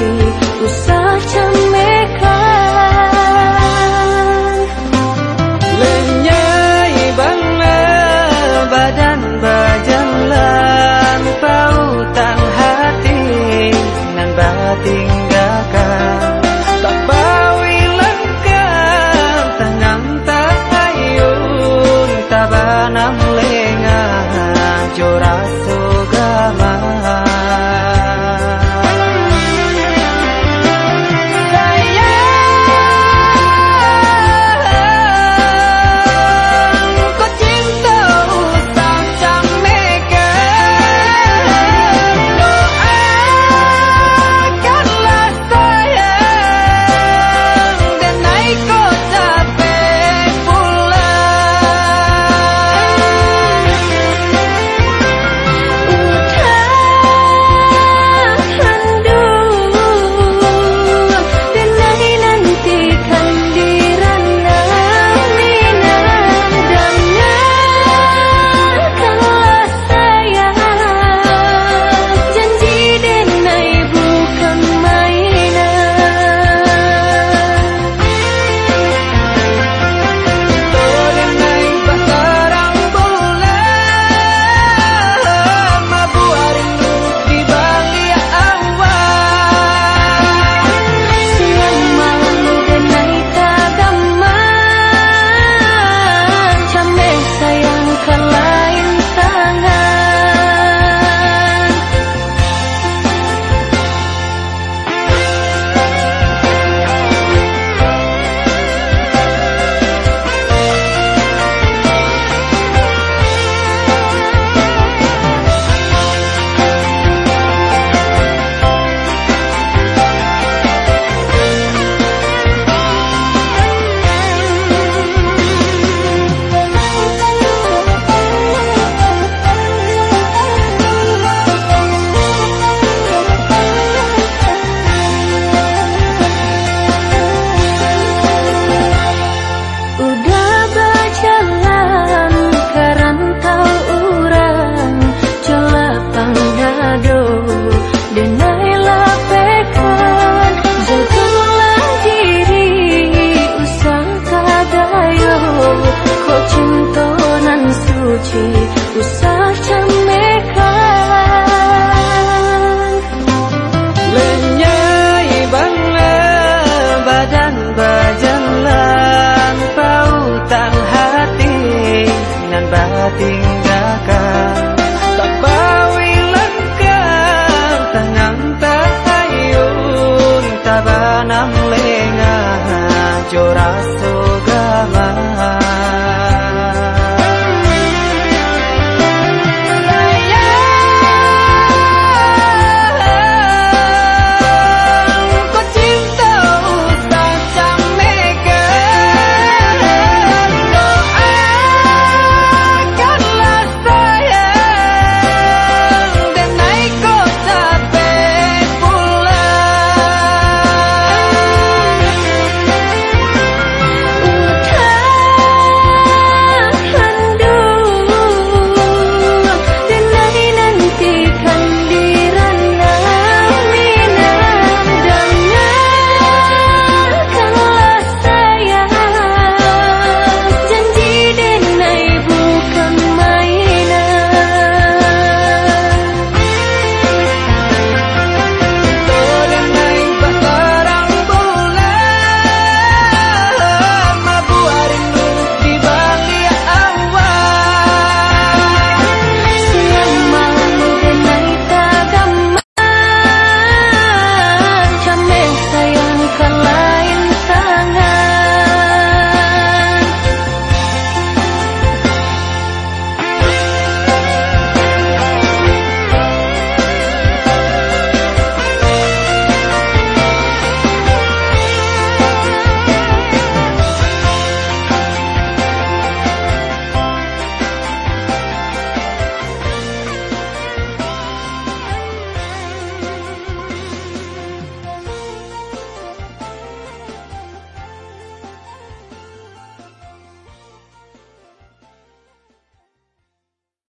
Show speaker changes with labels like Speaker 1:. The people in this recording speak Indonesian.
Speaker 1: hati